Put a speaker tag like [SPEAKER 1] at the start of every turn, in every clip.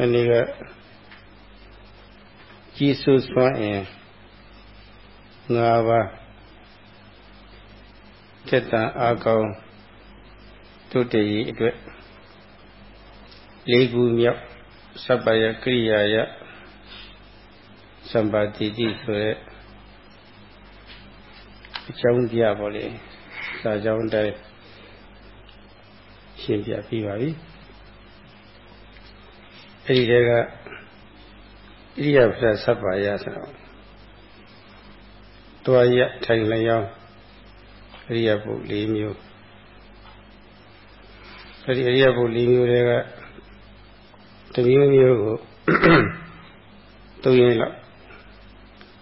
[SPEAKER 1] မနေ့ကကြီးစိုးစွမ်းအင်၅ပါးတက်တန်အာကောင်းတုတ္တရီအတွက်လေးခုမြောက်စပ္ပယကရိယာယစံပါတိတိဆိုတဲ့အကြောင်းပြပါလေစာကြောင်းတိုင်းရှင်းပြပြီးပါပြီ အဲ့ဒီတည်းကဣရိယာပစပ်ပါရဆိုတော့တွားရထိုင်လျောင်းဣရိယာပု၄မျိုးအဲ့ဒီဣရိယာပု၄မျိုးတွေကတမျိုးမျိုးကိုသုံးရင်းလောက်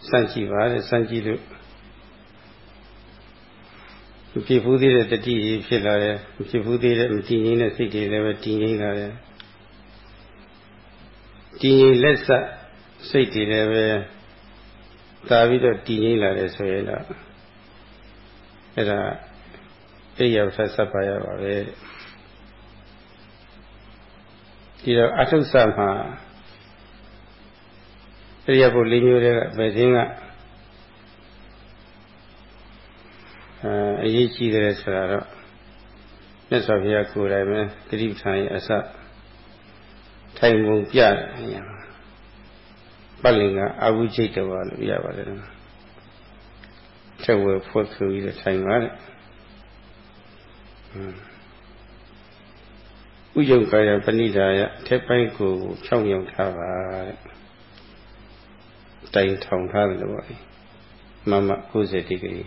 [SPEAKER 1] စမ်းကြည့်ပါတဲ့စမ်းကြည့်လို့မဖြစ်ဘူးသေးတဲ့တတိဖြစ်လာတယ်မဖြစ်ဘူးသေးတဲ့မတည်ငြိမ်တဲ့စိတ်တွေလည်းပဲတည်ငြိမ်လာတယ် တည်ငြိမ်လက်ဆက်စိတ်တွေလည်းပဲသာပြီးတော့တည်ငြိမ်လာတယ်ဆိုရင်တော့အဲ့ဒါအိယဝဆဆက်ပါရပါပဲဒီတော့အထုဆမှာအိယဘုလေးမျိုးတွေကဘယ်ခြင်းကအဲအရေးကြီးတယ်ဆိုတာတော့မြတ်စွာဘုရားကိုယ်တိုင်ပဲဂရိပဌာန်ရဲ့အစ ထိုင်ပုံပြတယ်ညာပတ်လင်ကအဝုချိတ်တော်လို့ပြရပါတယ်ချက်ဝဲဖွက်ဆိုပြီးတော့ထိုင်ပါတဲ့ဥယုံကာယပဏိဒါယထက်ပိုင်းကိုဖြောင်းရောက်ထားပါတဲ့တိုင်ထောင်ထားတယ်လို့ပေါ့မမ90ဒီဂရီ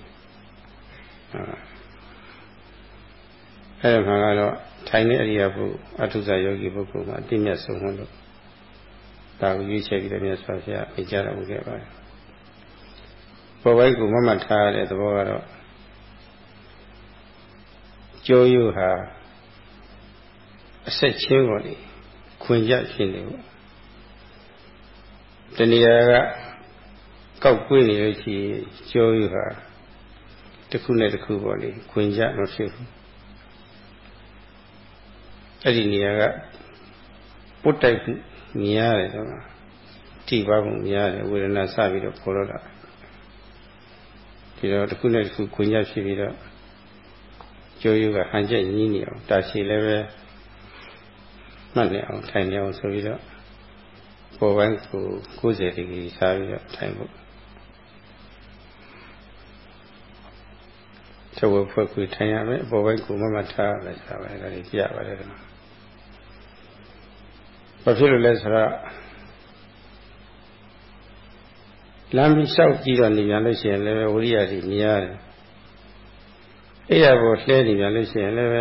[SPEAKER 1] အဲ့ဒါမှကတော့ ထိုင်တဲ့အရိယာပုအထုဇာယောဂီပုဂ္ဂိုလ်မှာအတိမြတ်ဆုံးလို့ဒါကိုရွေးချယ်ပြီးတော့မြတ်စွာဘုရားအကြတော်မူခဲ့ပါတယ်ပေါ်ဝိုက်ကိုမမထားရတဲ့သဘောကတော့ကျိုးယူဟာအဆက်ချင်းပေါ်လေခွင်ကြဖြစ်နေပေါ့တဏှာကကောက်ကွေးနေလို့ရှိရင်ကျိုးယူဟာတစ်ခုနဲ့တစ်ခုပေါ့လေခွင်ကြမဖြစ်ဘူး အဲ့ဒီနေရာကပုတ်တိုက်မြင်ရတယ်တော့ထိပါမှုမြင်ရတယ်ဝေဒနာစပြီးတော့ပေါ်တော့တာဒီတော့တစ်ခုနဲ့တစ်ခုခွင်ကြဖြစ်ပြီးတော့ကျိုးယူကဟန်ချက်ညီးနေအောင်တာရှိလည်းပဲမှတ်နေအောင်ထိုင်နေအောင်ဆိုပြီးတော့ပေါ်ပိုင်းကို90ဒီဂရီစားပြီးတော့ထိုင်ဖို့ချက်ဝဲဖွဲ့ခွေထိုင်ရမယ်အပေါ်ပိုင်းကိုမမထားရမယ်ဆိုတာပဲဒါလေးပြပါတယ်ကွာ ဘာဖြစ်လို့လဲဆိုတော့လမ်းပြီးလျှောက်ကြည့်တော့နေပြန်လို့ရှိရင်လည်းဝိရိယကြီးမြင်ရတယ်အဲ့ရပေါ်လှဲနေပြန်လို့ရှိရင်လည်း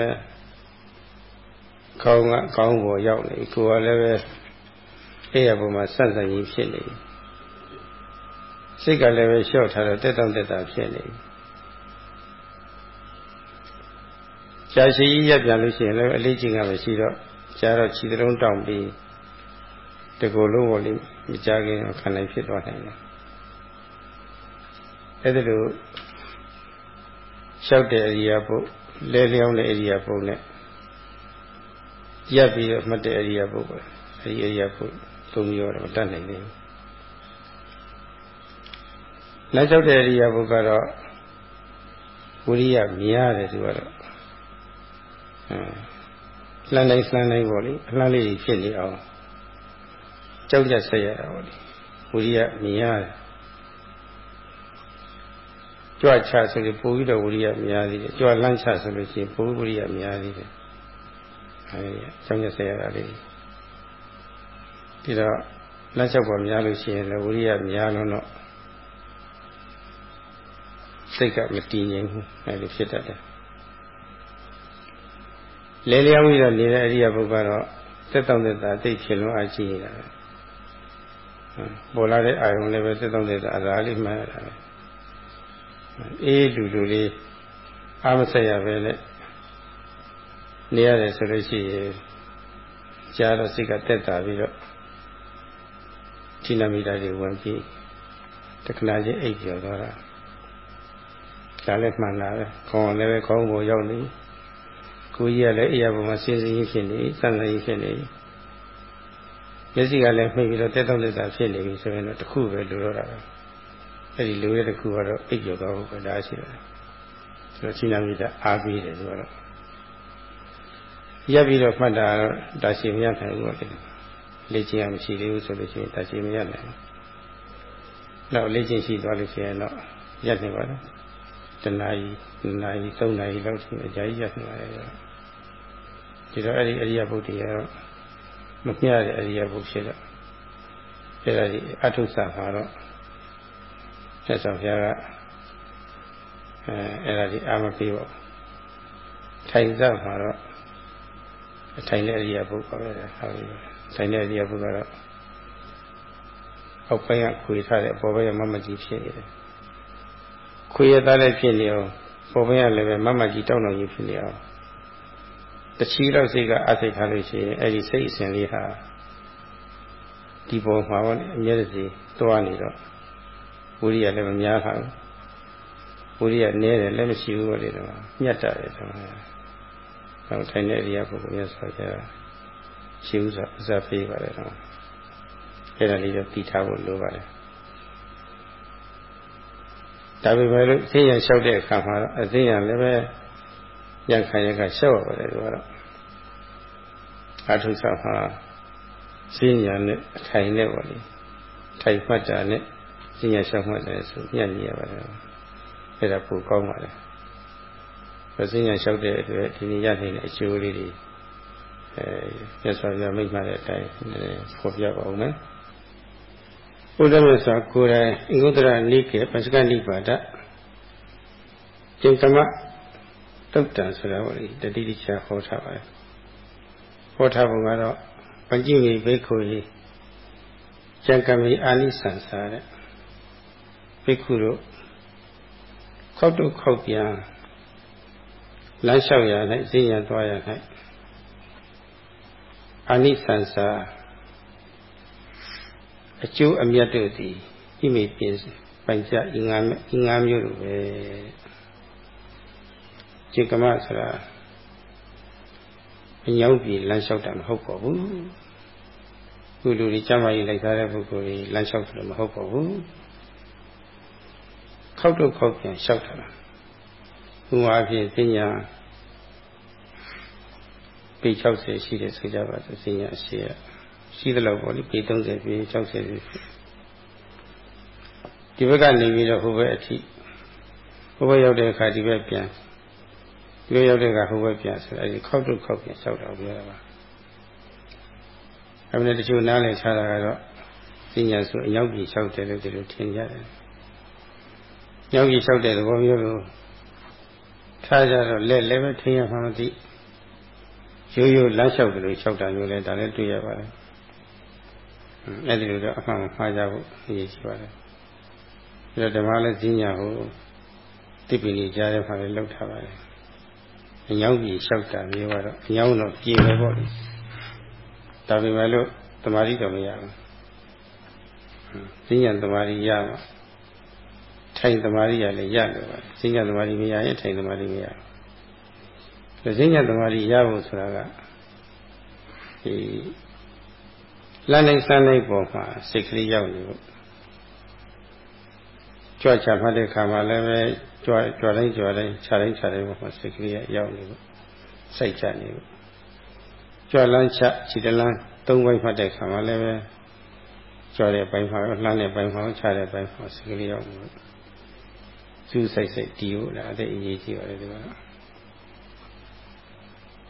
[SPEAKER 1] ခေါင်းကခေါင်းပေါ်ရောက်နေကိုယ်ကလည်းပဲအဲ့ရပေါ်မှာစန့်စန့်ကြီးဖြစ်နေစိတ်ကလည်းပဲလျှော့ထားတော့တက်တောင့်တက်တာဖြစ်နေကြာရှိကြီးရက်ပြန်လို့ရှိရင်လည်းအလေးချိန်ကမရှိတော့ကြာတော့ခြေတုံးတောင့်ပြီး တကူလုံးပေါ်လေးမကြခင်ခံနိုင်ဖြစ်သွားနိုင်တယ်အဲ့ဒါလိုလျှောက်တဲ့အရိယာပုလဲလျောင်းတဲ့အရိယာပုနဲ့ရပ်ပြီးတော့မှတ်တဲ့အရိယာပုပဲအဲ့ဒီအရိယာပုသုံးမျိုးတော့တတ်နိုင်နေဘူးလက်လျှောက်တဲ့အရိယာပုကတော့ဝိရိယမြင်ရတယ်သူကတော့အဲလှမ်းတိုင်းလှမ်းတိုင်းပေါ့လေအလှမ်းလေးဖြစ်နေအောင် ကြောက်ကြဆက်ရတာပေါ့လေဝိရိယမြင်ရတယ်ကြွချဆိုရင်ပိုပြီးတော့ဝိရိယများသေးတယ်ကြွလန်းချဆိုလို့ရှိရင်ပိုဝိရိယများသေးတယ်အဲဒီအကြောင်းရဆက်ရတာလေးဒီတော့လက်ချက်ပေါ်များလို့ရှိရင်လည်းဝိရိယများလို့တော့စိတ်ကမတည်ငြိမ်ဘူးအဲဒီဖြစ်တတ်တယ်လဲလျောင်းပြီးတော့နေတဲ့အရိယာပုဂ္ဂိုလ်ကတော့သက်တောင့်သက်သာသိဖြစ်လွန်အားကြီးနေတာပေါ် လာတဲ့အာယုံလည်းပဲသက်တောင့်သက်သာအရာလေးမှန်ရတာပဲအေးလူလူလေးအားမဆက်ရပဲနဲ့နေရတယ်ဆိုလို့ရှိရင်ကြားတော့စိတ်ကတက်တာပြီးတော့ထိနမိတာတွေဝင်ပြီးတခဏချင်းအိပ်ကျော်သွားတာကြားလည်းမှန်လာပဲခေါင်းလည်းပဲခေါင်းပေါ်ရောက်နေကိုကြီးကလည်းအိယာပေါ်မှာစင်းစင်းဖြစ်နေစမ်းစမ်းဖြစ်နေ မျက်စိကလည်းမှိတ်ပြီးတော့တက်တော့လက်တာဖြစ်နေပြီဆိုရင်တော့တစ်ခုပဲလိုတော့တာပဲအဲ့ဒီလိုရတဲ့ခုကတော့အိပ်ကျော်သွားဖို့ပဲဒါရှိတယ်ဆိုတော့ရှင်နာမိတာအားပေးတယ်ဆိုတော့ရပ်ပြီးတော့မှတ်တာတော့ဒါရှိမရနိုင်ဘူးပေါ့လေ့ကျင့်ရမရှိသေးဘူးဆိုလို့ရှိရင်ဒါရှိမရနိုင်ဘူးတော့လေ့ကျင့်ရှိသွားလို့ရှိရင်တော့ရပ်နေပါတော့တနာရီနာရီသုံးနာရီလောက်ရှိအကြာကြီးရပ်နေပါတယ်ဒီတော့အဲ့ဒီအရိယဘုဒ္ဓရော မမျှတဲ့အရိယဘုဖြစ်တော့အဲ့ဒါဒီအထုဆမှာတော့ဆက်ဆောင်ဘုရားကအဲအဲ့ဒါဒီအာမပေးပေါ့ထိုင်စမှာတော့ထိုင်တဲ့အရိယဘုပါပဲဟုတ်ပြီထိုင်တဲ့အရိယဘုကတော့အောက်ပိုင်းကခွေထားတဲ့အပေါ်ပိုင်းကမမကြီးဖြစ်နေတယ်ခွေရသားလည်းဖြစ်နေအောင်ပေါ်ပိုင်းကလည်းပဲမမကြီးတောင်းတော်ကြီးဖြစ်နေအောင် တချီတော့စိတ်ကအစိတ်ထားလို့ရှိရင်အဲ့ဒီစိတ်အစဉ်လေးဟာဒီပေါ်မှာပေါ့အမြဲတစေသွားနေတော့ဝိရိယလည်းမများပါဘူးဝိရိယနည်းတယ်လည်းမရှိဘူးပေါ့လေတော့ညတ်တာတယ်တော့တော့ထိုင်တဲ့အရိယာပုဂ္ဂိုလ်များဆိုကြရှိဥစွာအစပေးပါတယ်တော့အဲ့ဒါလေးတော့တည်ထားဖို့လိုပါတယ်ဒါပေမဲ့လို့သိရလျှောက်တဲ့အခါမှာတော့အသိရလည်းပဲ ရခံရကလျှောက်ရပါတယ်သူကတော့အထုဆမှာစဉ္ညာနဲ့အထိုင်နဲ့ပေါ့လေထိုင်မှတ်တာနဲ့စဉ္ညာလျှောက်မှတ်တယ်ဆိုညံ့နေရပါတယ်အဲ့ဒါပိုကောင်းပါတယ်စဉ္ညာလျှောက်တဲ့အတွက်ဒီနေ့ရနေတဲ့အကျိုးလေးတွေအဲမြတ်စွာဘုရားမိန့်မှတဲ့အတိုင်းဖော်ပြပါဦးမယ်ဘုရားမြတ်စွာကိုယ်တိုင်အင်္ဂုတ္တရနိကေပစကနိပါဒကျင့်ကမ တုတ်တန်ဆိုတာဟောဒီတတိတိချာဟောထားပါတယ်ဟောထားပုံကတော့ပဉ္จิမေဘိက္ခုရေကျန်ကမေအာနိသံစာတဲ့ဘိက္ခုတို့ခောက်တုခောက်ပြန်လမ်းလျှောက်ရ၌ဈဉ္ညာသွားရ၌အာနိသံစာအကျိုးအမြတ်တို့သည်ဣမိပြင်ပိုင်ကြအင်္ဂါအင်္ဂါမျိုးလိုပဲ จิกမဆိုတာအညောင်းပြည်လမ်းလျှောက်တာမဟုတ်ပါဘူးခုလူတွေကျမ်းမာရေးလိုက်စားတဲ့ပုဂ္ဂိုလ်တွေလမ်းလျှောက်တယ်မဟုတ်ပါဘူးခောက်တော့ခောက်ပြန်လျှောက်တာဘုရားအဖြစ်ပညာပေ60ရှိတယ်ဆိုကြပါစို့ပညာရှိရရှိသလောက်ပေါ့လေပေ30ပေ60ပေဒီဘက်ကနေပြီးတော့ဟိုဘက်အထိဟိုဘက်ရောက်တဲ့အခါဒီဘက်ပြန် ပြောရောက်တဲ့ကဟိုဘက်ပြန်ဆိုအဲဒီခောက်တုခောက်ပြန်လျှောက်တော့ပြောတာပါအဲ့ဒါတချို့နားလည်ထားတာကတော့ပညာဆိုအရောက်ကြီးလျှောက်တယ်လို့ဒီလိုထင်ကြတယ်ရောက်ကြီးလျှောက်တဲ့သဘောမျိုးကိုထားကြတော့လက်လည်းပဲထင်ရမှမသိရိုးရိုးလမ်းလျှောက်တယ်လို့လျှောက်တာမျိုးလဲဒါလည်းတွေ့ရပါတယ်အဲ့ဒီလိုတော့အမှန်မှားကြဖို့အရေးကြီးပါတယ်ပြီးတော့ဓမ္မလည်းဈဉ္ညာကိုတိပိနိကြားတဲ့မှာလည်းလောက်ထားပါတယ် အညောင်းကြီးလျှောက်တာမျိုးကတော့အညောင်းတော့ပြေပဲပေါ့လေဒါပေမဲ့လို့တမာတိတော့မရဘူးဈဉ္ညာတမာတိရမှာထိုင်တမာတိရလည်းရတယ်ပါဈဉ္ညာတမာတိမရရင်ထိုင်တမာတိမရဘူးဈဉ္ညာတမာတိရဖို့ဆိုတာကဒီလမ်းနိုင်စမ်းနိုင်ပေါ်မှာစိတ်ကလေးရောက်နေဖို့ကြွချမှတ်တဲ့ခါမှာလည်းပဲ ကြွကြွတိုင်းကြွတိုင်းခြာတိုင်းခြာတိုင်းပေါ်မှာစိတ်ကလေးရောက်နေဖို့စိတ်ချနေဖို့ကြွလန်းချခြေတလန်းသုံးပိုင်းမှတ်တဲ့ခါမှာလည်းပဲကြွတဲ့ပိုင်းမှာလှမ်းတဲ့ပိုင်းမှာခြာတဲ့ပိုင်းမှာစိတ်ကလေးရောက်နေဖို့စူးစိုက်စိုက်တီးဖို့လည်းအဲ့ဒါအရေးကြီးပါတယ်ဒီကတော့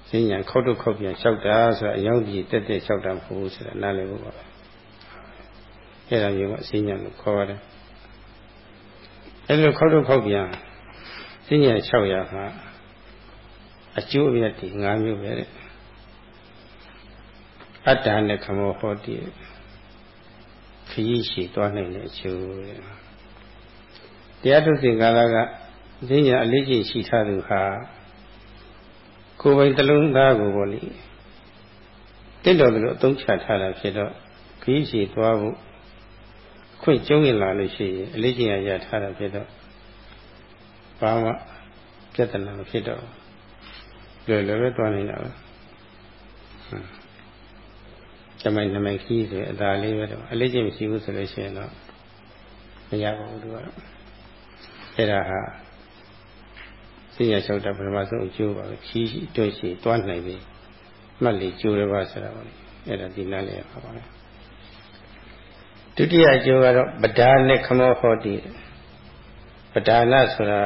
[SPEAKER 1] စဉ္ညာခောက်တော့ခောက်ပြန်လျှောက်တာဆိုတာအယောင်ကြီးတက်တက်လျှောက်တာမဟုတ်ဘူးဆိုတာနားလည်ဖို့ပါပဲအဲ့ဒါမျိုးကစဉ္ညာလို့ခေါ်ရတယ် အဲ့လိုခောက်တော့ခောက်ပြန်စဉ္ညာ600မှာအကျိုးအမြတ်ဒီ၅မျိုးပဲတဲ့အတ္တနဲ့ခမောဟောတိခရီးရှိသွားနိုင်တဲ့အကျိုးတရားထုစင်ကာလကဈဉ္ညာအလေးကြီးရှိထားသူဟာကိုယ်ပိုင်တလုံးသားကိုပေါ့လေတင့်တော်တယ်လို့အသုံးချထားတာဖြစ်တော့ခရီးရှိသွားဖို့ ခွင့်ကျုံးရင်လာလို့ရှိရင်အလေးကျင့်ရရထားတာဖြစ်တော့ဘာမှပြဿနာမဖြစ်တော့လွယ်လွယ်ပဲသွားနေတာပဲတမိုင်နမိုင်ခီးဆိုအသာလေးပဲတော့အလေးချင်းမရှိဘူးဆိုလို့ရှိရင်တော့မရပါဘူးသူကတော့အဲ့ဒါဟာစိညာလျှောက်တာပထမဆုံးအကျိုးပါပဲခီးတွန့်ရှိတွားနိုင်ပြီမှတ်လေကျိုးရပါဆိုတာပါလေအဲ့ဒါဒီနားလေးပါပါပဲ ဒုတိယအကျိုးကတော့ပဒါနဲ့ခမောဟောတိပဒါနဆိုတာ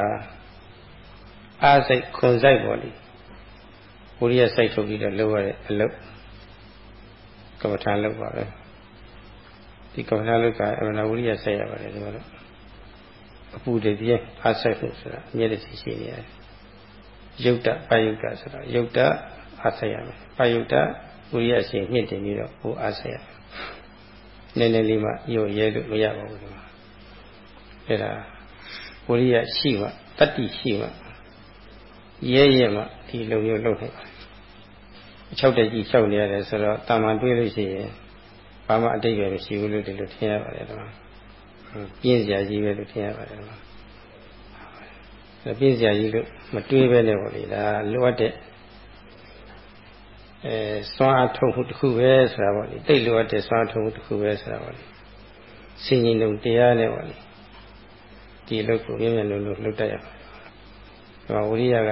[SPEAKER 1] အားစိတ်ခွန်ဆိုင်ပေါ်လေဝိရိယစိုက်ထုတ်ပြီးတော့လုပ်ရတဲ့အလုပ်ကမ္မထာလုပ်ပါပဲဒီကမ္မထာလုပ်ကအမှန်ဝိရိယစိုက်ရပါတယ်ဒီမှာတော့အပူတည်းပြည့်အားစိုက်ဖို့ဆိုတာအမြဲတည်းရှိနေရတယ်ယုတ်တပယုတ်တဆိုတာယုတ်တအားစိုက်ရမယ်ပယုတ်တဝိရိယရှင်မြင့်တင်ပြီးတော့ဟိုအားစိုက်ရမယ် နည်းနည်းလေးမှယုတ်ရဲလို့မရပါဘူးဒီမှာအဲ့ဒါဝိရိယရှိမှတတ္တိရှိမှရဲရဲမှဒီလိုမျိုးလုပ်နိုင်ပါတယ်အချောက်တက်ကြီးလျှောက်နေရတယ်ဆိုတော့တာမန်တွေးလို့ရှိရင်ဘာမှအတိတ်ပဲမရှိဘူးလို့ဒီလိုထင်ရပါတယ်တော့ပြင်းစရာကြီးပဲလို့ထင်ရပါတယ်တော့ပြင်းစရာကြီးလို့မတွေးပဲနဲ့ပေါ့လေဒါလိုအပ်တဲ့ အဲစွမ်းအားထုတ်မှုတစ်ခုပဲဆိုတာပေါ့လေတိတ်လိုအပ်တဲ့စွမ်းအားထုတ်မှုတစ်ခုပဲဆိုတာပေါ့လေစင်ကြီးလုံးတရားနဲ့ပေါ့လေဒီအလုပ်ကိုမြင်မြင်လို့လို့လှုပ်တတ်ရပါတယ်ဝိရိယက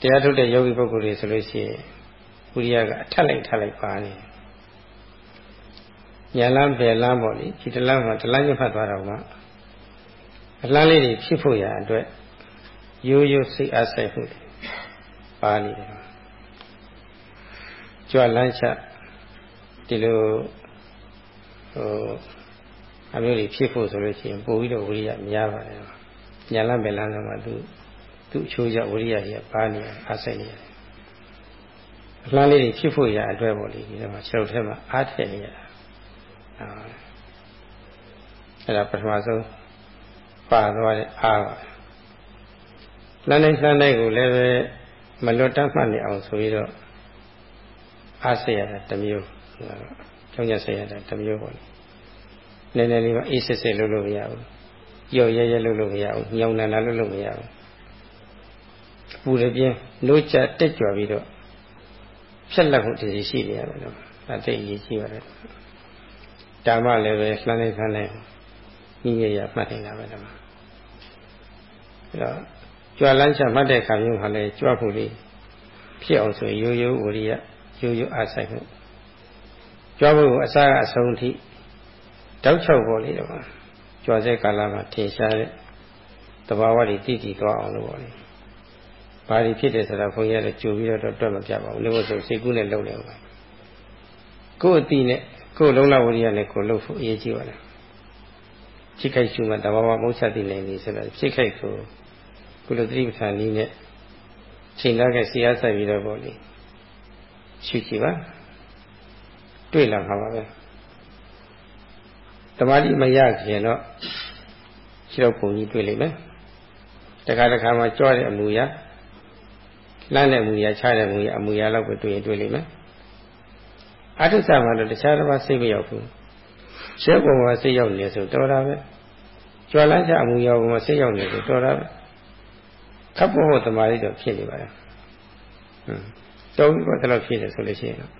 [SPEAKER 1] တရားထုတ်တဲ့ယောဂီပုဂ္ဂိုလ်တွေဆိုလို့ရှိရင်ဝိရိယကအထက်လိုက်ထက်လိုက်ပါနေညာလန်းပယ်လန်းပေါ့လေဒီတလန်းမှာတလန်းညဖတ်သွားတော့မှအလန်းလေးတွေဖြစ်ဖို့ရအတွက်ရိုးရိုးစိတ်အားဆိုင်မှုပါနေတယ် ကြွလန်းချဒီလိုဟိုအမျိုးတွေဖြစ်ဖို့ဆိုလို့ရှိရင်ပို့ပြီးတော့ဝိရိယများပါတယ်ညာလန်းပယ်လန်းဆိုမှသူသူ့အချိုးကျဝိရိယကြီးပါနေအားဆိုင်နေတယ်အလှမ်းလေးတွေဖြစ်ဖို့ရအတွက်ပေါ့လေဒီမှာခြေထောက်ထဲမှာအားထည့်နေရတာအဲ့ဒါပထမဆုံးပါသွားတဲ့အားပါလှမ်းလိုက်လှမ်းလိုက်ကိုလည်းပဲမလွတ်တတ်မှတ်နေအောင်ဆိုပြီးတော့ အားစိတ်ရတာတစ်မျိုးကျောင်းရစိတ်ရတာတစ်မျိုးပေါ့လေနည်းနည်းလေးမှအေးစစ်စစ်လုပ်လို့မရဘူးကြော်ရဲရဲလုပ်လို့မရဘူးညောင်နန္ဒလုပ်လို့မရဘူးပူရပြင်းလို့ချတက်ကြွပြီးတော့ဖြက်လက်ဖို့တည်ရှိနေရတယ်တော့အသိအရေးကြီးပါတယ်ဓမ္မလည်းပဲလှမ်းလိုက်လှမ်းလိုက်ညီရရမှတ်နေတာပဲဓမ္မအဲတော့ကြွလန်းချမှတ်တဲ့ခါမျိုးဟာလည်းကြွဖို့လေးဖြစ်အောင်ဆိုရိုးရိုးဝရိယ ရိုးရိုးအားဆိုင်မှုကြွဖို့အစားအဆုံးထိတောက်ချောက်ပေါ်လေးတော့ကြွတဲ့ကာလမှာထင်ရှားတဲ့တဘာဝတွေတည်တည်သွားအောင်လို့ပေါ့လေဘာတွေဖြစ်တယ်ဆိုတာဘုန်းကြီးကကြိုပြီးတော့တွက်မပြပါဘူးလို့ဆိုစိတ်ကူးနဲ့လုံနေပါကိုယ်အတိနဲ့ကိုယ်လုံးလဝရိယနဲ့ကိုယ်လုံဖို့အရေးကြီးပါလားဖြစ်ခိုက်ရှုမှတဘာဝမုတ်ချတိနိုင်ပြီဆိုတော့ဖြစ်ခိုက်ကိုကုလသတိပဋ္ဌာန်နည်းနဲ့ချိန်လာခဲ့စီအားဆက်ပြီးတော့ပေါ့လေ ရှုကြည့်ပါတွေ့လာမှာပါပဲတမာတိမရခင်တော့ခြေတော့ပုံကြီးတွေ့လိမ့်မယ်တခါတခါမှကြွတဲ့အမူအရာလမ်းတဲ့မူရချတဲ့မူရအမူအရာလောက်ပဲတွေ့ရင်တွေ့လိမ့်မယ်အထုဆမှာတော့တခြားတစ်ပါးစိတ်မရောက်ဘူးရှဲပုံမှာစိတ်ရောက်နေဆိုတော်တာပဲကြွာလန်းချအမူအရာပုံမှာစိတ်ရောက်နေဆိုတော်တာပဲခပ်ဖို့တမာရီတော့ဖြစ်နေပါလားဟွန်း တော်ပြီတော့တော့ဖြစ်တယ်ဆိုလို့ရှိရင်တော့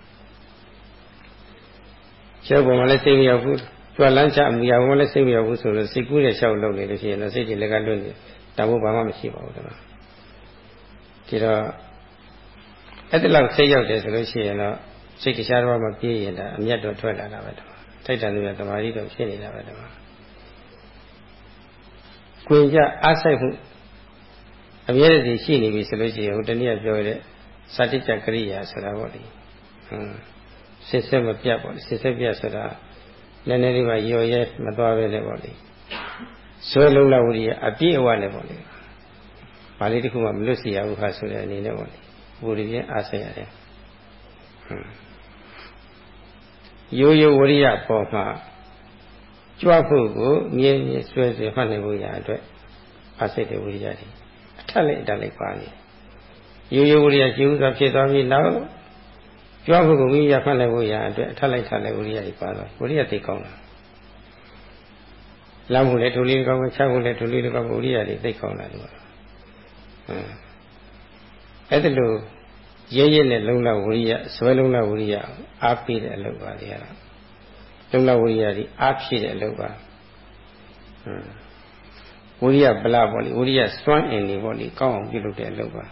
[SPEAKER 1] ရှဲပုံမှာလည်းစိတ်မရောက်ဘူးကြွာလန်းချအမူအရာပုံမှာလည်းစိတ်မရောက်ဘူးဆိုတော့စိတ်ကူးတဲ့ရှောက်လုပ်နေလို့ရှိရင်တော့စိတ်ကြီးလည်းကလွတ်နေတမို့ဘာမှမရှိပါဘူးတော့ဒီတော့အဲ့ဒီလောက်စိတ်ရောက်တယ်ဆိုလို့ရှိရင်တော့စိတ်တရားတော်မပြေးရင်ဒါအမျက်တော့ထွက်လာတာပဲတော့ထိုက်တန်သူကတမာရီတော့ဖြစ်နေတာပဲတော့ကိုကြအားဆိုင်မှုအမြဲတည်းရှိနေပြီဆိုလို့ရှိရင်ဟိုတနည်းပြောရတဲ့ စတိကြကရိယာဆိုတာပေါ့လေဟမ်စစ်စစ်မပြတ်ပေါ့စစ်စစ်ပြတ်ဆိုတာနည်းနည်းလေးမှရော်ရဲမသွားပဲလေပေါ့လေဇွဲလုံးလာဝိရိယအပြည့်အဝနဲ့ပေါ့လေဘာလေးတစ်ခုမှမလွတ်စီရဘူးခါဆိုတဲ့အနေနဲ့ပေါ့လေဘူရီပြင်းအားဆက်ရတယ်ရိုးရိုးဝရိယပေါ်မှာကြွဖို့ကိုမြင်းမြင်းဆွဲဆွဲမှတ်နိုင်ဖို့ရအတွက်အားဆက်တဲ့ဝရိယတွေအထက်လိုက်အတက်လိုက်ပါနေ ရိုးရိုးဝရိယရှိဥစွာဖြစ်သွားပြီးနောက်ကြွဖို့ကိုဝိရိယမှတ်နိုင်ဖို့ရအတွက်အထက်လိုက်ထက်လိုက်ဝရိယတွေပါသွားဝရိယသိကောင်းတာလမ်းမှုလည်းဒုလေးကောင်းချဖို့လည်းဒုလေးကောင်းဝရိယတွေသိကောင်းတာလို့အဲ့ဒါလို့ရဲရဲနဲ့လုံလဝိရိယဇွဲလုံလဝိရိယအားပေးတဲ့အလုပ်ပါလေရတာလုံလဝိရိယဒီအားဖြည့်တဲ့အလုပ်ပါဝိရိယဗလာပေါ့လေဝိရိယစွမ်းအင်နေပေါ့လေကောင်းအောင်ပြုလုပ်တဲ့အလုပ်ပါ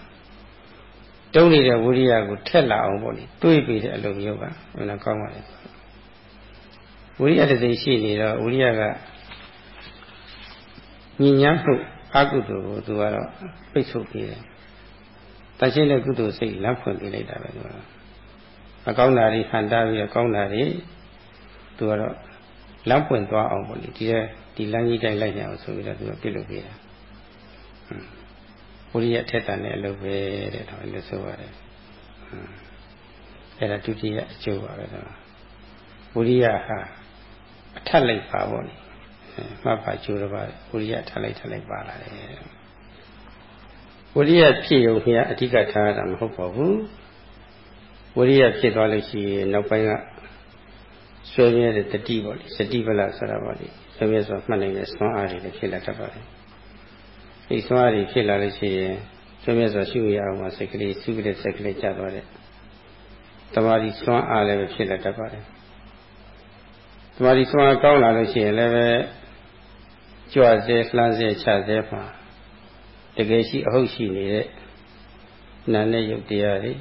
[SPEAKER 1] တုံးနေတဲ့ဝိရိယကိုထက်လာအောင်ပေါ့လေတွေးပြီးတဲ့အလုပ်မျိုးပါဘယ်လိုကောင်းပါလဲဝိရိယတစ်စိရှိနေတော့ဝိရိယကညဉ့်ညမ်းမှုအကုသိုလ်ကိုသူကတော့ပိတ်ဆို့ပြီးတယ်တန်ရှင်းတဲ့ကုသိုလ်စိတ်လမ်းဖွင့်ပေးလိုက်တာပဲသူကအကောင်းတာတွေဟန်တာပြီးတော့ကောင်းတာတွေသူကတော့လမ်းပွင့်သွားအောင်ပေါ့လေဒီတဲ့ဒီလမ်းကြီးတိုင်းလိုက်ရအောင်ဆိုပြီးတော့သူကပြုလုပ်ပေးတာ ဝိရိယထက်တန်တဲ့အလုပ်ပဲတဲ့ဒါလည်းဆိုပါတယ်အဲ့ဒါဒုတိယအကျိုးပါပဲတော့ဝိရိယဟာအထက်လိုက်ပါပေါ့လေမှတ်ပါကျိုးတော့ပါဝိရိယထက်လိုက်ထက်လိုက်ပါလာတယ်ဝိရိယဖြစ်ရုံခရအဓိကထားတာမဟုတ်ပါဘူးဝိရိယဖြစ်သွားလို့ရှိရင်နောက်ပိုင်းကဆွေးမြဲတဲ့တတိပေါ့လေစတိပလဆိုတာပေါ့လေဆွေးမြဲဆိုမှတ်နိုင်တဲ့စွမ်းအားတွေလည်းဖြစ်လာတတ်ပါတယ် ဒီစွမ်းအားတွေဖြစ်လာလို့ရှိရင်ဆွေးမြဲဆိုရှိရအောင်မှာစိတ်ကလေးစုကလေးစိတ်ကလေးကျသွားတဲ့တမာဒီစွမ်းအားလည်းပဲဖြစ်လာတတ်ပါတယ်တမာဒီစွမ်းအားကောင်းလာလို့ရှိရင်လည်းပဲကြွစေလှမ်းစေချစေမှာတကယ်ရှိအဟုတ်ရှိနေတဲ့နာနဲ့ရုပ်တရားတွေ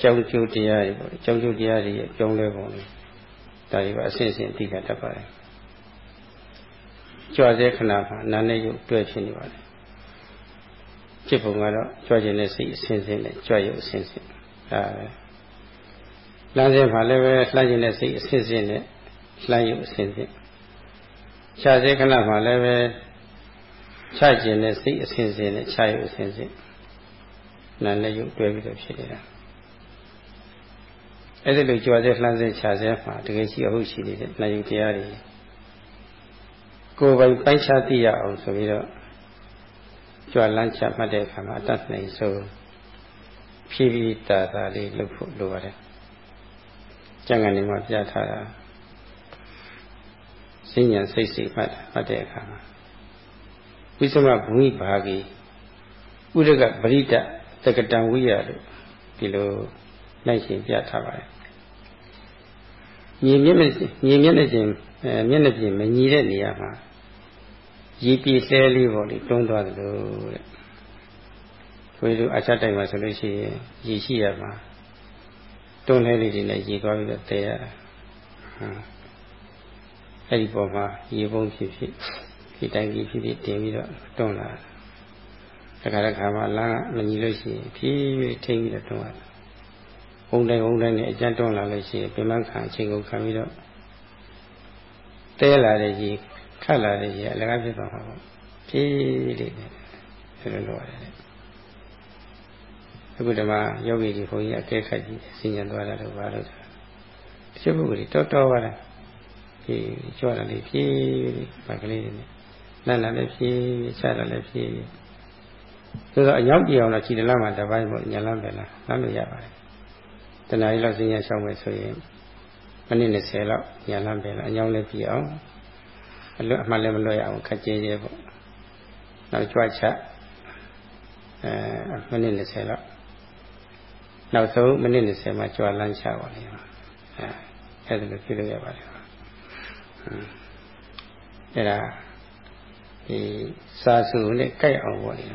[SPEAKER 1] ကြောင်းကျိုးတရားတွေပေါ့ကြောင်းကျိုးတရားတွေရဲ့ကြောင်းလဲပုံလေးဒါတွေကအစဉ်စဉ်သိတာတတ်ပါတယ် ကြွစေခဏမှာနာနဲ့ရုပ်တွေ့ဖြစ်နေပါတယ်ဖြစ်ပုံကတော့ကြွခြင်းနဲ့စိတ်အစဉ်စဉ်နဲ့ကြွရုပ်အစဉ်စဉ်ဒါပဲလမ်းစဉ်မှာလည်းပဲလှမ်းခြင်းနဲ့စိတ်အစဉ်စဉ်နဲ့လှမ်းရုပ်အစဉ်စဉ်ခြားစေခဏမှာလည်းပဲခြားခြင်းနဲ့စိတ်အစဉ်စဉ်နဲ့ခြားရုပ်အစဉ်စဉ်နာနဲ့ရုပ်တွဲပြီးတော့ဖြစ်နေတာအဲ့ဒီလိုကြွားစေလှမ်းစေခြားစေမှာတကယ်ရှိအဟုတ်ရှိနေတဲ့နာယုတရားတွေ ကိုယ်ပိုင်ပိုင်းခြားသိရအောင်ဆိုပြီးတော့ကြွလန်းချမှတ်တဲ့အခါမှာအတတ်နိုင်ဆုံးဖြည်းဖြည်းတာတာလေးလုပ်ဖို့လိုပါတယ်။ကျန်ကနေမှပြထားတာစိညာစိတ်စိတ်မှတ်မှတ်တဲ့အခါမှာဝိသမဘုမိဘာဂီဥဒကပရိဒတကတံဝိယလို့ဒီလိုနိုင်ရှင်ပြထားပါတယ်ညီမျက်နှာညီမျက်နှာချင်းအဲမျက်နှာပြင်မညီတဲ့နေရာမှာ ရည်ပြည့်လဲလေးပေါ့လေတွန်းသွားတယ်လို့တဲ့ခွေးတို့အချက်တိုင်မှာဆိုလို့ရှိရင်ရည်ရှိရမှာတွန်းလဲလေးတွေနဲ့ရည်သွားပြီးတော့တဲရတာအဲ့ဒီပေါ်မှာရေပုံးဖြစ်ဖြစ်ဒီတိုင်းကြီးဖြစ်ဖြစ်တင်ပြီးတော့တွန်းလာတခါတခါမှလမ်းကမညီလို့ရှိရင်ဖြည်းဖြည်းထိမ့်ပြီးတော့တွန်းလာဘုံတိုင်းဘုံတိုင်းနဲ့အကျဉ်းတွန်းလာလို့ရှိရင်ပြမခံအချိန်ကုန်ခံပြီးတော့တဲလာတဲ့ကြီး ခတ်လာတဲ့ကြီးအလကားဖြစ်သွားမှာပေါ့ဖြည်းလေးနဲ့ဆိုလိုလိုရတယ်အခုဒီမှာယောဂီကြီးဘုန်းကြီးအကဲခတ်ကြီးဆင်ញံသွားတာလို့ပါလို့တချို့ပုဂ္ဂိုလ်တွေတော်တော်ပါလားဖြည်းကြွတာလေးဖြည်းပါကလေးနဲ့လန့်လာလည်းဖြည်းချတာလည်းဖြည်းဆိုတော့အရောက်ကြည့်အောင်တော့ခြေတလားမှာတပိုင်းပေါ့ညာလမ်းပဲလားလမ်းလို့ရပါတယ်တဏှာကြီးလောက်စင်းရရှောင်းမယ်ဆိုရင်မိနစ်20လောက်ညာလမ်းပဲလားအညောင်းလည်းပြအောင် အလွတ်အမှန်လည်းမလွတ်ရအောင်ခက်ကြဲကြဲပေါ့နောက်ကြွချအဲမိနစ်20လောက်နောက်ဆုံးမိနစ်20မှာကြွလန်းချပါလိမ့်မယ်အဲအဲ့ဒါလိုပြုလို့ရပါတယ်အဲ့ဒါဒီစာစုနဲ့ကြိုက်အောင်ပေါ့လေ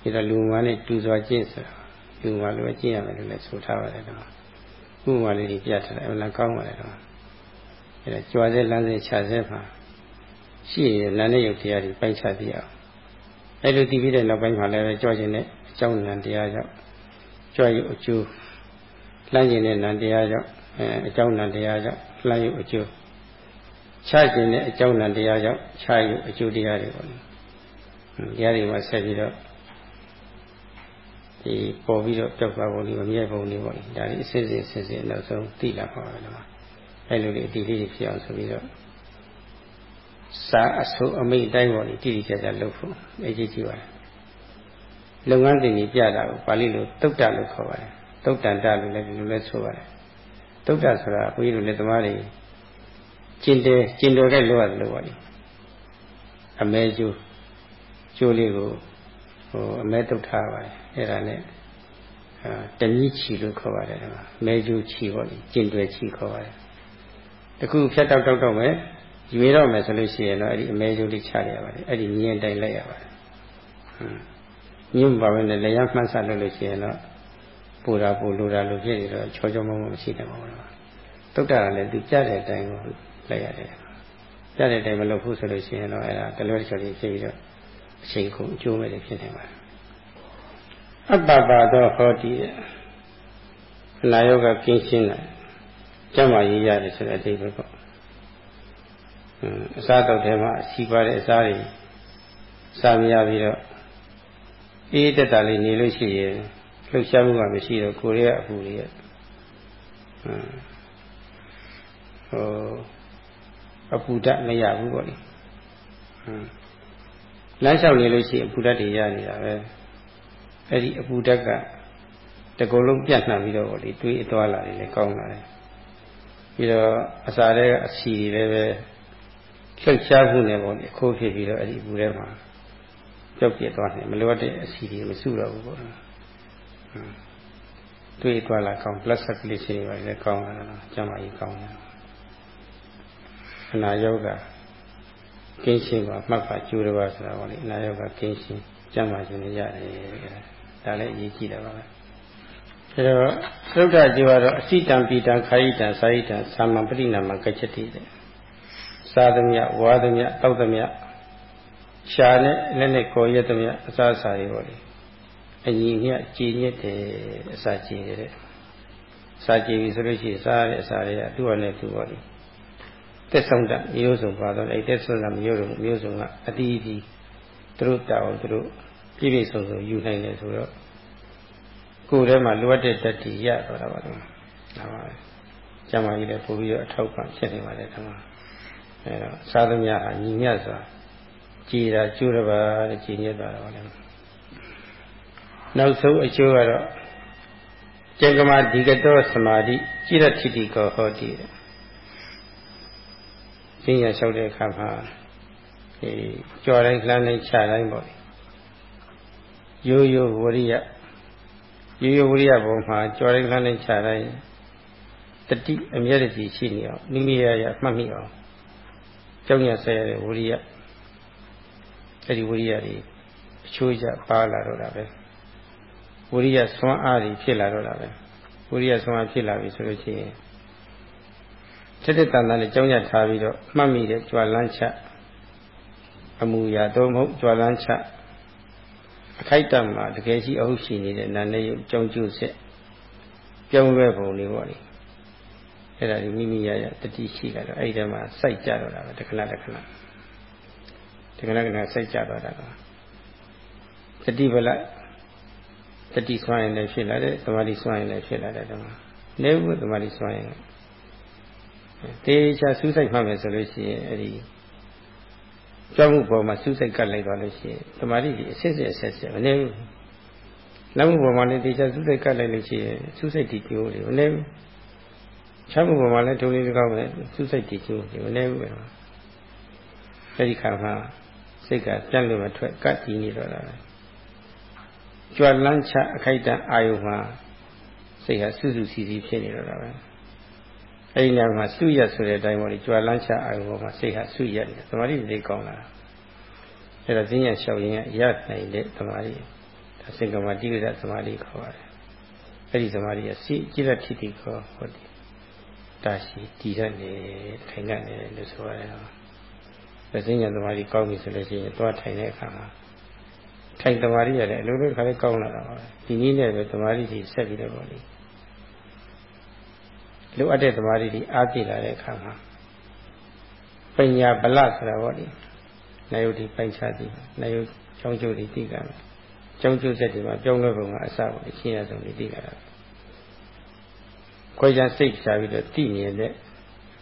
[SPEAKER 1] ဒီတော့လူမှနဲ့တူစွာကျင့်ဆိုတာလူမှလိုကျင့်ရမယ်လို့လည်းဆိုထားပါတယ်တော့ဥပမာလေးတွေပြထားတယ်အမှန်ကောင်းပါတယ်တော့ အဲ့ဒါကြွားစေလမ်းစေခြားစေမှာရှိရလမ်းနဲ့ရုပ်တရားတွေပိုက်ချသိအောင်အဲ့လိုတည်ပြီးတဲ့နောက်ပိုင်းမှာလည်းကြွားခြင်းနဲ့အကြောင်းဉာဏ်တရားကြောင့်ကြွားရုပ်အကျိုးလမ်းခြင်းနဲ့ဉာဏ်တရားကြောင့်အဲအကြောင်းဉာဏ်တရားကြောင့်လမ်းရုပ်အကျိုးခြားခြင်းနဲ့အကြောင်းဉာဏ်တရားကြောင့်ခြားရုပ်အကျိုးတရားတွေပေါ့လေတရားတွေမှာဆက်ပြီးတော့ဒီပေါ်ပြီးတော့ပြောက်သွားပုံလေးမမြဲပုံလေးပေါ့လေဒါလေးအစစ်စစ်အစစ်စစ်နောက်ဆုံးသိလာပါမယ်နော် အဲ့လိုလေးအတီလေးတွေဖြစ်အောင်ဆိုပြီးတော့စာအဆုအမိတ်တိုင်းပေါ်လေတိတိကျကျလုပ်ဖို့အရေးကြီးပါတယ်လုပ်ငန်းစဉ်ကြီးပြတာကိုပါဠိလိုတုတ်တလို့ခေါ်ပါတယ်တုတ်တန်တလို့လည်းဒီလိုလဲဆိုပါတယ်တုတ်တဆိုတာဘုန်းကြီးတို့လက်သမားတွေကျင်တယ်ကျင်တော်တဲ့လို့ရတယ်လို့ပါလေအမဲကျိုးကျိုးလေးကိုဟိုအမဲတုတ်ထားပါတယ်အဲ့ဒါနဲ့အဲတနည်းချီလို့ခေါ်ပါတယ်ဒီမှာမဲကျူးချီပေါ့လေကျင်တွယ်ချီခေါ်ပါတယ် တခုဖြတ်တောက်တောက်တော့မယ်ရွေတော့မယ်ဆိုလို့ရှိရင်တော့အဲ့ဒီအမဲကျူးလေးချရပါတယ်အဲ့ဒီမြင်တိုင်းလိုက်ရပါတယ်ညွန့်ပါပဲနဲ့လည်းရမှန်းဆလို့လို့ရှိရင်တော့ပူတာပူလိုတာလိုဖြစ်နေတော့ချောချောမုံမမရှိတယ်ပေါ့လေတုတ်တာလည်းသူကြတဲ့အတိုင်းကိုလိုက်ရတယ်ကြတဲ့အတိုင်းမလုပ်ဘူးဆိုလို့ရှိရင်တော့အဲ့ဒါတလွဲချော်လေးဖြစ်ပြီးတော့အချိန်ကုန်အကျိုးမဲ့ဖြစ်နေပါတယ်အပ္ပပါသောဟောတိအနာယောဂကင်းရှင်းတယ် ကျမ်းမာရေးရတယ်ဆိုတဲ့အဓိပ္ပာယ်ပေါ့အစားတောက်ထဲမှာအစီပါတဲ့အစားတွေစားမရပြီးတော့အေးတက်တာလေးနေလို့ရှိရင်လှုပ်ရှားမှုကမရှိတော့ကိုယ်ရဲ့အပူတွေရဲ့ဟိုအပူဓာတ်မရဘူးပေါ့လေလမ်းလျှောက်နေလို့ရှိရင်အပူဓာတ်တွေရနေတာပဲအဲ့ဒီအပူဓာတ်ကတကုံလုံးပြတ်နှံပြီးတော့လေတွေးအသွားလာတယ်လေကောင်းလာတယ် ပြီးတော့အစာတွေကအစီတွေလည်းပဲလှုပ်ရှားမှုနဲ့ပေါ့လေခိုးဖြစ်ပြီးတော့အဲ့ဒီအပူထဲမှာကြောက်ပြသွားတယ်မလိုအပ်တဲ့အစီတွေမစုတော့ဘူးပေါ့တွေးသွားလာကောင်း plus circulation တွေပါလေကောင်းလာတာကျန်းမာရေးကောင်းတယ်အနာယောဂကင်းရှင်းပါမှတ်ပါကျိုးတော်ပါဆိုတာပေါ့လေအနာယောဂကင်းရှင်းကျမ်းမာခြင်းနဲ့ရတယ်ဒါလည်းအရေးကြီးတယ်ပါပဲ အဲတော့သုဒ္ဓကျိုးကတော့အစိတံပိတံခာယိတံစာယိတံသာမန်ပရိနာမကချက်တိတဲ့စားသမျှဝါသမျှတောက်သမျှရှားနဲ့လက်နဲ့ကိုရက်သမျှအစားအစာတွေပေါ့လေအညီမြတ်ကြည်ညက်တယ်အစာကြည်တဲ့စာကြည်ပြီဆိုလို့ရှိရင်စားရတဲ့အစာတွေကသူ့အနေနဲ့သူပေါ့လေတက်ဆောင်တာမျိုးစုံပါတော့အဲ့တက်ဆောင်တာမျိုးစုံမျိုးစုံကအတီးတီးသူတို့တောင်းသူတို့ပြည့်ပြည့်စုံစုံယူနိုင်တယ်ဆိုတော့ ကိုယ်ထဲမှာလိုအပ်တဲ့တတိရတော့တာပါတော့ဒါပါပဲကျမကြီးလည်းပို့ပြီးတော့အထောက်ပံ့ဖြစ်နေပါတယ်ဓမ္မအဲတော့သာသမြဟာညီမြတ်စွာကြည်တာကျိုးတစ်ပါးတဲ့ကြည်ညက်တာပါလေနောက်ဆုံးအကျိုးကတော့ကျေကမာဒီကတောသမာဓိကြည်ရတိတိကောဟောတိတဲ့ရှင်းရလျှောက်တဲ့အခါမှာဒီကြော်တိုင်းလှမ်းတိုင်းခြားတိုင်းပေါ့ရိုးရိုးဝရိယ ရိုးရိုးဝရိယပုံမှာကြော်တိုင်းလှမ်းတိုင်းခြားတိုင်းတတိအမျက်တတိရှိနေအောင်မိမိရရမှတ်မိအောင်ကြောင်းရဆက်ရတဲ့ဝရိယအဲ့ဒီဝရိယတွေအချိုးကျပါလာတော့တာပဲဝရိယဆွမ်းအားတွေဖြစ်လာတော့တာပဲဝရိယဆွမ်းအားဖြစ်လာပြီဆိုလို့ရှိရင်တက်တက်တန်တန်နဲ့ကြောင်းရထားပြီးတော့မှတ်မိတဲ့ကြွာလန်းချက်အမူအရာတော့မဟုတ်ကြွာလန်းချ အခိုက်တံမှာတကယ်ရှိအဟုတ်ရှိနေတဲ့နာနဲ့ရုပ်ကြောင်းကျုပ်ဆက်ပြောင်းလဲပုံလေးပေါ့လေအဲ့ဒါဒီမိမိရရတတိရှိလာတော့အဲ့ဒီမှာစိုက်ကြတော့တာပဲတခဏတခဏတခဏတခဏစိုက်ကြတော့တာပါတတိပလတတိဆွမ်းရင်လည်းဖြစ်လာတယ်သမာဓိဆွမ်းရင်လည်းဖြစ်လာတယ်ဒီမှာနေဘူးသမာဓိဆွမ်းရင်တေချာစူးစိုက်မှမယ်ဆိုလို့ရှိရင်အဲ့ဒီ ကြောက်မှုပေါ်မှာစူးစိုက်ကပ်လိုက်သွားလို့ရှိရင်တမာတိဒီအစစ်စစ်အဆက်ဆက်မနေဘူးနောက်မှုပေါ်မှာလည်းတေချာစူးစိုက်ကပ်လိုက်လို့ရှိရင်စူးစိုက်တည်ကျိုးတွေမနေဘူးချမ်းမှုပေါ်မှာလည်းထုံလေးတစ်ကောက်ပဲစူးစိုက်တည်ကျိုးတွေမနေဘူးပဲအဲဒီခါမှာစိတ်ကပြတ်လို့မထွက်ကပ်တည်နေတော့တာကြွလန်းချအခိုက်တန်အာယုမှာစိတ်ဟာစွစုစီစီဖြစ်နေတော့တာပဲ အဲဒီညမှာစုရက်ဆိုတဲ့အတိုင်းပေါ့လေကြွာလန်းချအာရုံပေါ်မှာစိတ်ဟာစုရက်နေသမာဓိလေးကောင်းလာအဲဒါဈဉ္ညာလျှောက်ရင်ရနိုင်တဲ့သမာဓိဒါစင်ကမာတိဝိဒသမာဓိခေါ်ပါတယ်အဲဒီသမာဓိကစိจิรတိတိခေါ်ဟောတယ်တာရှိတည်ရနေထိုင်နေလို့ဆိုရတယ်ဒါဈဉ္ညာသမာဓိကောင်းပြီဆိုလို့ရှိရင်သွားထိုင်တဲ့အခါမှာထိုင်သမာဓိရတယ်အလုံးလုံးခါလေးကောင်းလာတာပါဒီနည်းနဲ့ပဲသမာဓိကြီးဆက်ပြီးတော့ပေါ့လေ လိုအပ်တဲ့သမာဓိတွေအားပြည့်လာတဲ့အခါမှာပညာဗလဆိုတာပေါ့လေနာယုတ်ဒီပိုင်ချသည်နာယုတ်ချောင်းကျုပ်ဒီသိကြတယ်ချောင်းကျုပ်ဆက်ဒီမှာပြောင်းလဲပုံကအစပေါ့အချင်းရဆုံးဒီသိကြတာခွဲခြားစိတ်ချပြီးတော့သိမြင်တဲ့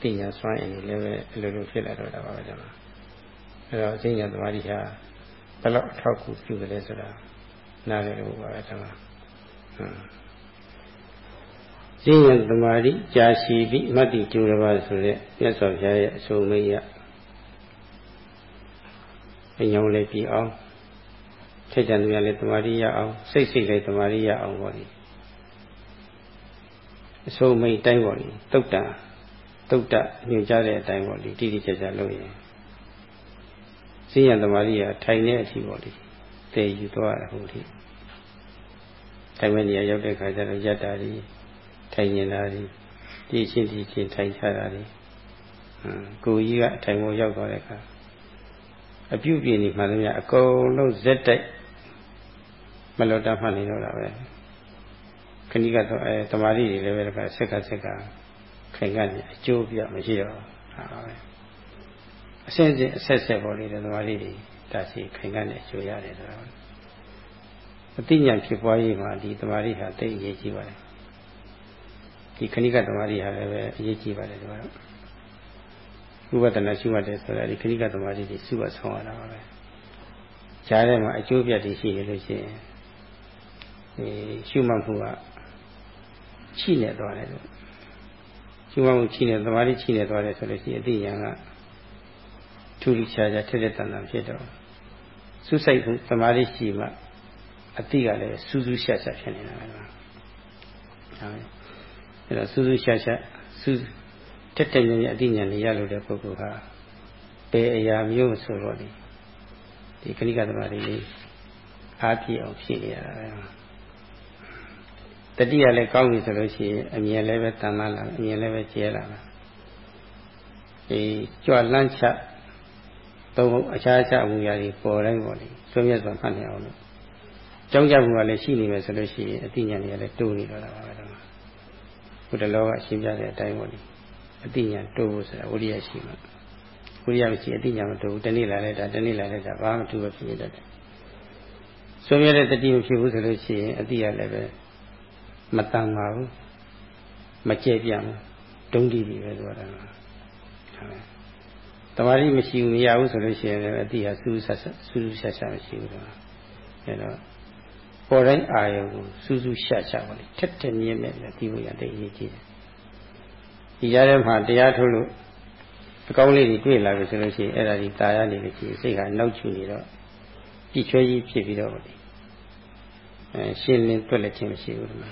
[SPEAKER 1] သိညာစွမ်းအင်တွေလည်းပဲအလိုလိုဖြစ်လာတော့တာပါပဲဒီမှာအဲတော့အချင်းညာသမာဓိဟာဘယ်လောက်အထောက်အကူပြုကြလဲဆိုတာနားလည်လို့ပါပဲဒီမှာဟုတ် ဈဉ္ဉံသမာဓိကြာရှိပြီးမတ္တိကျိုးတစ်ပါးဆိုတဲ့မြတ်စွာဘုရားရဲ့အဆုံးမရအညောင်းလေးပြီးအောင်ထိတ်တန်သူရလည်းသမာဓိရအောင်စိတ်စိတ်လည်းသမာဓိရအောင်ပေါ့လေအစိုးမိတ်တိုင်းပေါ့လေတုတ်တန်တုတ်တညွှန်ကြားတဲ့အတိုင်းပေါ့လေတိတိကျကျလုပ်ရင်စဉ္ယသမာဓိကထိုင်တဲ့အထိပေါ့လေတည်ယူသွားတာဟုတ်တယ်ထိုင်မဲ့နေရာရောက်တဲ့ခါကျတော့ယတ္တာတွေ ထိုင်နေတာတွေဒီချင်းဒီချင်းထိုင်ချတာတွေကိုကြီးကအထိုင်ပေါ်ရောက်သွားတဲ့အခါအပြုပြင်းနေမှလည်းအကုန်လုံးဇက်တိုက်မလွတ်တတ်မှနေတော့တာပဲခဏကတော့အဲတမာရီတွေလည်းပဲကဆက်ကဆက်ကခိုင်ကနေအကျိုးပြမရှိတော့ဟာပဲအစင်းစင်းအဆက်ဆက်ပေါ်နေတဲ့တမာရီတွေဒါစီခိုင်ကနေအကျိုးရတယ်ဆိုတော့အသိဉာဏ်ဖြစ်ပွားရေးမှာဒီတမာရီဟာသိအရေးကြီးပါတယ် ဒီခဏကတမာရီဟာလည်းပဲအရေးကြီးပါတယ်ဒီမှာဥပဒနာရှိမှတ်တယ်ဆိုတာဒီခဏကတမာရီတွေစုဝဆောင်ရတာပါပဲကြားထဲမှာအကျိုးပြတ်တွေရှိနေလို့ရှိရင်ဒီရှုမှတ်မှုကချိနေသွားတယ်လို့ရှုမှတ်မှုချိနေသမာဓိချိနေသွားတယ်ဆိုလို့ရှိရင်အသိဉာဏ်ကထူးထူးခြားခြားထက်တဲ့တန်တန်ဖြစ်တော့စုစိတ်မှုသမာဓိရှိမှအတိကလည်းစူးစူးရှက်ရှက်ဖြစ်နေတာပဲဟုတ် အဲဒါစူးစူးရှက်ရှက်စူးတက်တက်ညံ့ညံ့အတိညာဏ်ရလို့တဲ့ပုဂ္ဂိုလ်ဟာဘယ်အရာမျိုးဆိုတော့ဒီဒီခဏိကသမာဓိလေးအားပြည့်အောင်ဖြစ်နေရတာပဲတတိယလည်းကောင်းပြီဆိုလို့ရှိရင်အမြင်လည်းပဲတန်လာလာအမြင်လည်းပဲကျဲလာလာဒီကြွလန်းချသုံးအခြားအခြားအမှုရာတွေပေါ်တိုင်းပေါ်လေဆွေးမြတ်စွာမှတ်နေအောင်လို့ကြောင်းကြမှုကလည်းရှိနေမယ်ဆိုလို့ရှိရင်အတိညာဏ်တွေကလည်းတိုးနေတော့တာပါပဲ တော့ဘုဒ္ဓလောကအရှင်းပြတဲ့အတိုင်းပေါ့လေအတိညာဏ်တိုးဖို့ဆိုတာဝိရိယရှိမှာဝိရိယမရှိအတိညာဏ်မတိုးဘူးတနေ့လာလိုက်တာတနေ့လာလိုက်တာဘာမှမထူးပဲဖြစ်နေတတ်တယ်ဆွေးမြတ်တဲ့တတိမဖြစ်ဘူးဆိုလို့ရှိရင်အတိရလည်းပဲမတန်ပါဘူးမကျဲပြဘူးဒုံးတီးပြီပဲဆိုတာဟုတ်တမာရီမရှိဘူးမရဘူးဆိုလို့ရှိရင်လည်းအတိဟာစူးဆတ်ဆတ်စူးစူးဆတ်ဆတ်မရှိဘူးတော့အဲတော့ ပေါ်တိုင်းအာယုံကိုစူးစူးရှက်ချပါလိထက်ထက်မြင့်မြင့်နဲ့ဒီလိုရတဲ့အရေးကြီးတယ်ဒီကြားထဲမှာတရားထုတ်လို့အကောင်းလေးတွေတွေ့လာပြီဆိုလို့ရှိရင်အဲ့ဒါဒီตายရနေလို့ရှိရင်စိတ်ကနောက်ချူနေတော့ကြည်ချွဲကြီးဖြစ်ပြီးတော့အဲရှင်းလင်းတွေ့လက်ချင်းမရှိဘူးဒီမှာ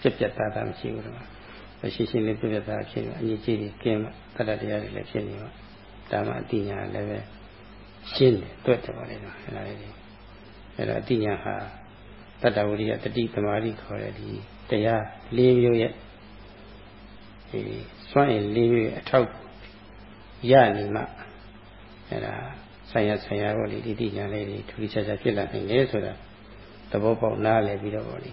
[SPEAKER 1] ပြက်ပြက်သားသားမရှိဘူးတော့ရှင်းရှင်းလေးပြက်ပြက်သားဖြစ်နေအရေးကြီးတယ်ကျင်းတတ္တတရားတွေလည်းဖြစ်နေတော့ဒါမှအတိညာလည်းပဲရှင်းတယ်တွေ့တယ်ပါလေတော့အဲ့ဒါလေးအဲ့တော့အတိညာဟာ တတ္တဝရိယတတိသမารိခေါ်တဲ့ဒီတရား၄မျိုးရဲ့ဒီစွန့်ရင်၄မျိုးအထောက်ရနေမှအဲဒါဆိုင်ရဆိုင်ရပေါ့လေဒီတိညာလေးတွေထူးခြားခြားဖြစ်လာနိုင်တယ်ဆိုတာသဘောပေါက်နားလည်ပြီးတော့ပေါ့လေ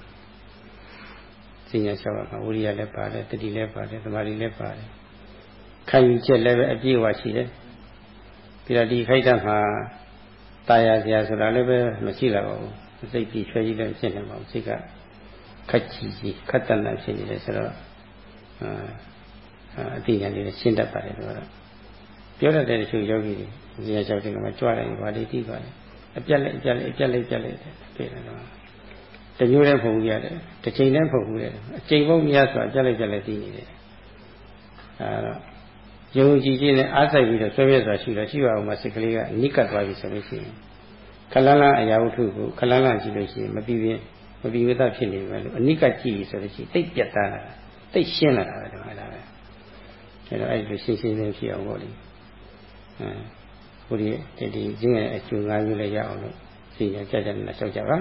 [SPEAKER 1] စဉ်းညာလျှောက်ရမှာဝိရိယလည်းပါတယ်တတိလည်းပါတယ်သမာဓိလည်းပါတယ်ခိုင်ယူချက်လည်းပဲအပြည့်အဝရှိတယ်ပြီးတော့ဒီခိုက်တတ်မှာတာယာစရာဆိုတာလည်းပဲမရှိလာပါဘူး စိတ်ကြီးချွဲကြီးလည်းဖြစ်နေပါဘူးစိတ်ကခက်ချီကြီးခက်တန်တန်ဖြစ်နေတယ်ဆိုတော့အာအတိညာလေးရှင်းတတ်ပါတယ်ဆိုတော့ပြောတတ်တဲ့တချို့ယောဂီတွေဉာဏ်လျှောက်တယ်ကမှကြွတယ်ဘာလေးသိပါတယ်အပြက်လိုက်အပြက်လိုက်အပြက်လိုက်ပြက်လိုက်တွေ့တယ်တော့တမျိုးတည်းဖုံကြီးရတယ်တစ်ချိန်တည်းဖုံကြီးရတယ်အချိန်ပေါင်းများစွာကြက်လိုက်ကြက်လိုက်ပြီးနေတယ်အဲတော့ယုံကြည်ခြင်းနဲ့အားစိုက်ပြီးတော့ဆွဲပြစွာရှိတော့ရှိပါအောင်မစိတ်ကလေးကနိကတ်သွားပြီဆိုလို့ရှိရင် ခလန်းလန်းအရာဝတ္ထုကိုခလန်းလန်းရှိလို့ရှိရင်မပြီးပြင်းမပြီးဝသဖြစ်နေမယ်လို့အနိကတ်ကြည့်ပြီဆိုလို့ရှိရင်တိတ်ပြတ်သားလာတိတ်ရှင်းလာတာပဲဒီမှာလားပဲအဲတော့အဲ့ဒီလိုရှင်းရှင်းလင်းဖြစ်အောင်ပေါ့လေအဲဘုရားဒီဒီကျင်းရဲ့အကျိုး၅မျိုးလည်းရအောင်လို့သိရကြကြနဲ့လျှောက်ကြပါ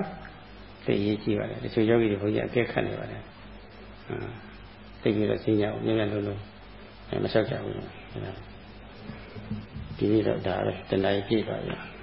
[SPEAKER 1] သိရေးကြည့်ပါလေတချို့ယောဂီတွေဘုရားအကဲခတ်နေပါလေအာသိပြီးတော့သိကြအောင်မြန်မြန်လုံးလုံးမလျှောက်ကြဘူးဒီနေ့တော့ဒါပဲတဏှာကြီးပြည့်ပါပြီ